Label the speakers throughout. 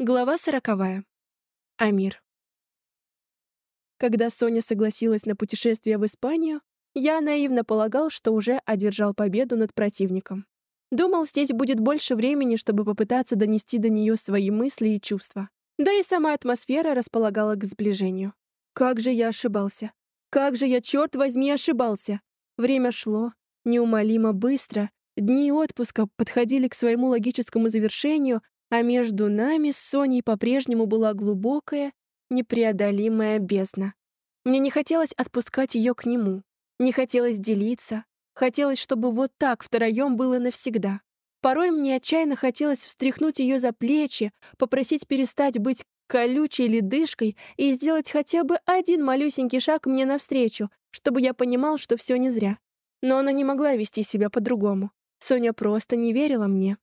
Speaker 1: Глава сороковая. Амир. Когда Соня согласилась на путешествие в Испанию, я наивно полагал, что уже одержал победу над противником. Думал, здесь будет больше времени, чтобы попытаться донести до нее свои мысли и чувства. Да и сама атмосфера располагала к сближению. Как же я ошибался. Как же я, черт возьми, ошибался. Время шло, неумолимо быстро, дни отпуска подходили к своему логическому завершению, а между нами с Соней по-прежнему была глубокая, непреодолимая бездна. Мне не хотелось отпускать ее к нему, не хотелось делиться, хотелось, чтобы вот так втроем было навсегда. Порой мне отчаянно хотелось встряхнуть ее за плечи, попросить перестать быть колючей ледышкой и сделать хотя бы один малюсенький шаг мне навстречу, чтобы я понимал, что все не зря. Но она не могла вести себя по-другому. Соня просто не верила мне.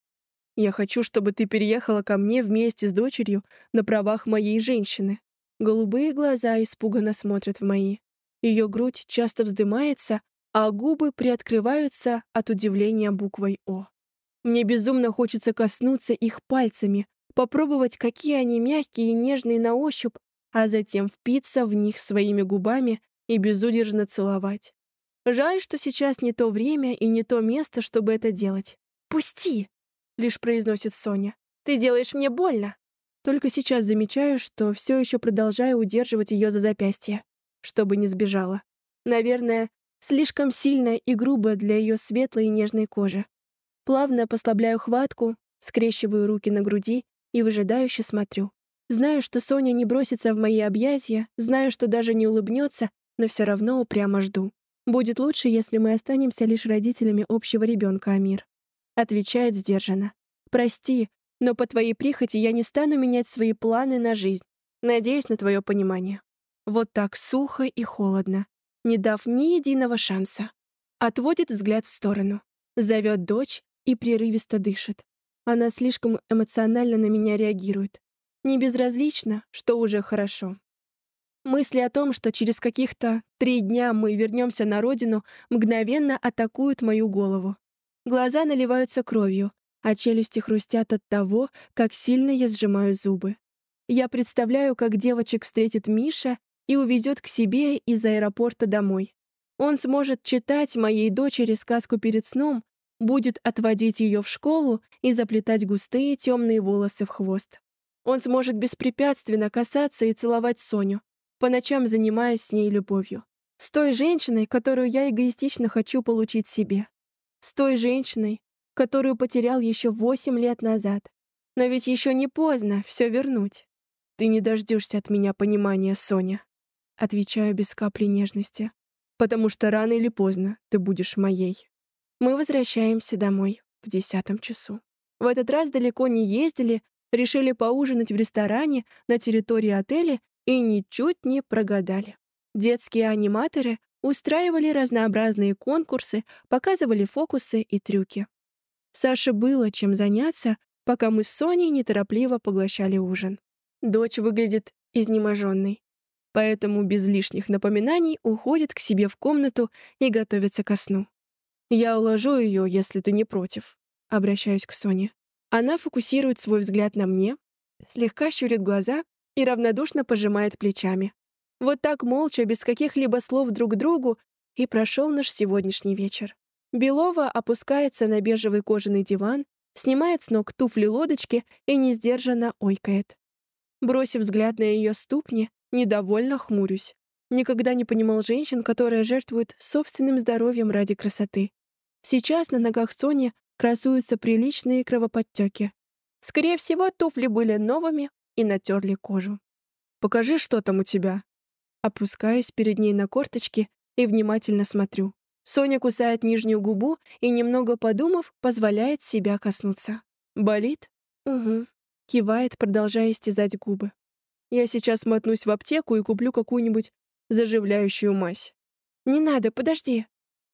Speaker 1: Я хочу, чтобы ты переехала ко мне вместе с дочерью на правах моей женщины. Голубые глаза испуганно смотрят в мои. Ее грудь часто вздымается, а губы приоткрываются от удивления буквой «О». Мне безумно хочется коснуться их пальцами, попробовать, какие они мягкие и нежные на ощупь, а затем впиться в них своими губами и безудержно целовать. Жаль, что сейчас не то время и не то место, чтобы это делать. «Пусти!» — лишь произносит Соня. «Ты делаешь мне больно!» Только сейчас замечаю, что все еще продолжаю удерживать ее за запястье, чтобы не сбежала. Наверное, слишком сильно и грубо для ее светлой и нежной кожи. Плавно послабляю хватку, скрещиваю руки на груди и выжидающе смотрю. Знаю, что Соня не бросится в мои объятия, знаю, что даже не улыбнется, но все равно упрямо жду. Будет лучше, если мы останемся лишь родителями общего ребенка, Амир. Отвечает сдержанно. «Прости, но по твоей прихоти я не стану менять свои планы на жизнь. Надеюсь на твое понимание». Вот так сухо и холодно, не дав ни единого шанса. Отводит взгляд в сторону. Зовет дочь и прерывисто дышит. Она слишком эмоционально на меня реагирует. Не безразлично, что уже хорошо. Мысли о том, что через каких-то три дня мы вернемся на родину, мгновенно атакуют мою голову. Глаза наливаются кровью, а челюсти хрустят от того, как сильно я сжимаю зубы. Я представляю, как девочек встретит Миша и увезет к себе из аэропорта домой. Он сможет читать моей дочери сказку перед сном, будет отводить ее в школу и заплетать густые темные волосы в хвост. Он сможет беспрепятственно касаться и целовать Соню, по ночам занимаясь с ней любовью. С той женщиной, которую я эгоистично хочу получить себе с той женщиной, которую потерял еще восемь лет назад. Но ведь еще не поздно все вернуть. Ты не дождешься от меня понимания, Соня. Отвечаю без капли нежности. Потому что рано или поздно ты будешь моей. Мы возвращаемся домой в десятом часу. В этот раз далеко не ездили, решили поужинать в ресторане на территории отеля и ничуть не прогадали. Детские аниматоры устраивали разнообразные конкурсы, показывали фокусы и трюки. Саше было чем заняться, пока мы с Соней неторопливо поглощали ужин. Дочь выглядит изнеможенной, поэтому без лишних напоминаний уходит к себе в комнату и готовится ко сну. «Я уложу ее, если ты не против», — обращаюсь к Соне. Она фокусирует свой взгляд на мне, слегка щурит глаза и равнодушно пожимает плечами. Вот так молча, без каких-либо слов друг другу, и прошел наш сегодняшний вечер. Белова опускается на бежевый кожаный диван, снимает с ног туфли-лодочки и несдержанно ойкает. Бросив взгляд на ее ступни, недовольно хмурюсь. Никогда не понимал женщин, которые жертвуют собственным здоровьем ради красоты. Сейчас на ногах Сони красуются приличные кровоподтеки. Скорее всего, туфли были новыми и натерли кожу. «Покажи, что там у тебя», Опускаюсь перед ней на корточки и внимательно смотрю. Соня кусает нижнюю губу и, немного подумав, позволяет себя коснуться. «Болит?» «Угу», — кивает, продолжая истязать губы. «Я сейчас мотнусь в аптеку и куплю какую-нибудь заживляющую мазь». «Не надо, подожди».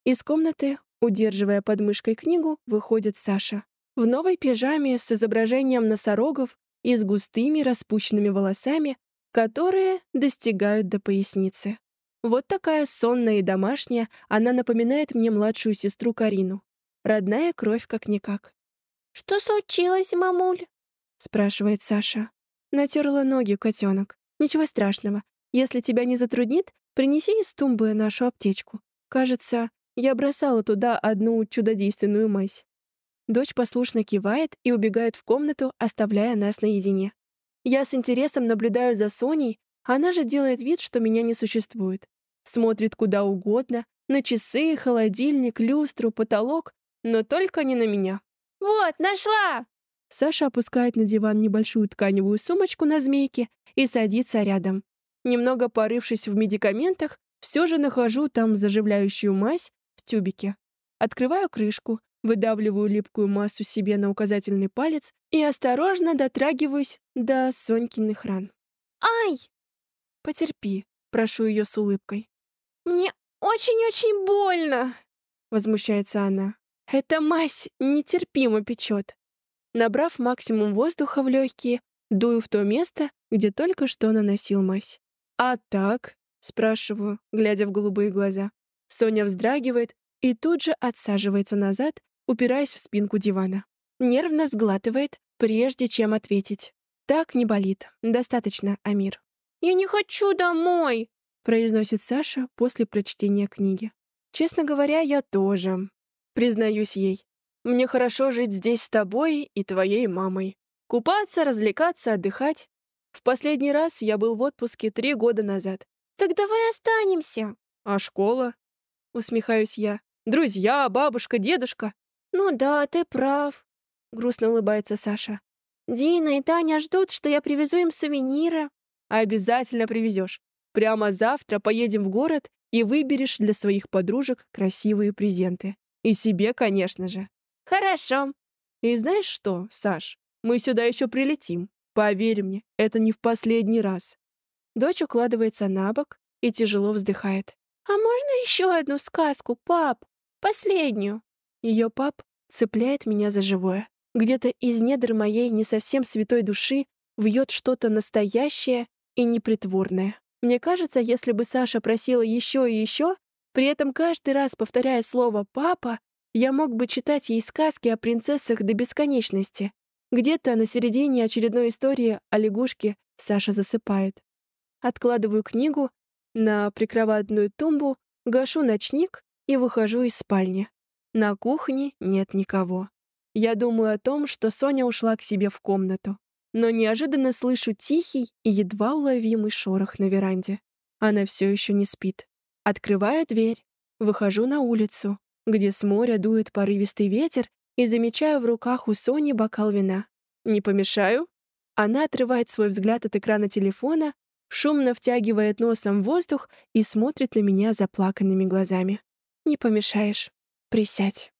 Speaker 1: Из комнаты, удерживая под мышкой книгу, выходит Саша. В новой пижаме с изображением носорогов и с густыми распущенными волосами которые достигают до поясницы. Вот такая сонная и домашняя, она напоминает мне младшую сестру Карину. Родная кровь как-никак.
Speaker 2: «Что случилось, мамуль?»
Speaker 1: — спрашивает Саша. Натерла ноги, котенок. Ничего страшного. Если тебя не затруднит, принеси из тумбы нашу аптечку. Кажется, я бросала туда одну чудодейственную мазь. Дочь послушно кивает и убегает в комнату, оставляя нас наедине. Я с интересом наблюдаю за Соней, она же делает вид, что меня не существует. Смотрит куда угодно, на часы, холодильник, люстру, потолок, но только не на меня. «Вот, нашла!» Саша опускает на диван небольшую тканевую сумочку на змейке и садится рядом. Немного порывшись в медикаментах, все же нахожу там заживляющую мазь в тюбике. Открываю крышку, выдавливаю липкую массу себе на указательный палец и осторожно дотрагиваюсь до Сонькиных ран. «Ай!» «Потерпи», — прошу ее с улыбкой. «Мне очень-очень больно!» — возмущается она. «Эта мазь нетерпимо печет». Набрав максимум воздуха в легкие, дую в то место, где только что наносил мазь. «А так?» — спрашиваю, глядя в голубые глаза. Соня вздрагивает и тут же отсаживается назад, упираясь в спинку дивана. Нервно сглатывает, прежде чем ответить. «Так не болит. Достаточно, Амир». «Я не хочу домой!» — произносит Саша после прочтения книги. «Честно говоря, я тоже. Признаюсь ей. Мне хорошо жить здесь с тобой и твоей мамой. Купаться, развлекаться, отдыхать. В последний раз я был в отпуске три года назад. «Так давай останемся!» «А школа?» — усмехаюсь я. «Друзья, бабушка, дедушка». «Ну да, ты прав», — грустно улыбается Саша. «Дина и Таня ждут, что я привезу им сувениры». «Обязательно привезешь. Прямо завтра поедем в город и выберешь для своих подружек красивые презенты. И себе, конечно же». «Хорошо». «И знаешь что, Саш, мы сюда еще прилетим. Поверь мне, это не в последний раз. Дочь укладывается на бок и тяжело вздыхает. «А можно еще одну сказку, пап? Последнюю?» Ее пап цепляет меня за живое. Где-то из недр моей не совсем святой души вьет что-то настоящее и непритворное. Мне кажется, если бы Саша просила еще и еще, при этом каждый раз повторяя слово «папа», я мог бы читать ей сказки о принцессах до бесконечности. Где-то на середине очередной истории о лягушке Саша засыпает. Откладываю книгу на прикроватную тумбу, гашу ночник и выхожу из спальни. На кухне нет никого. Я думаю о том, что Соня ушла к себе в комнату. Но неожиданно слышу тихий и едва уловимый шорох на веранде. Она все еще не спит. Открываю дверь, выхожу на улицу, где с моря дует порывистый ветер и замечаю в руках у Сони бокал вина. «Не помешаю?» Она отрывает свой взгляд от экрана телефона, шумно втягивает носом воздух и смотрит на меня заплаканными глазами. «Не помешаешь. Присядь».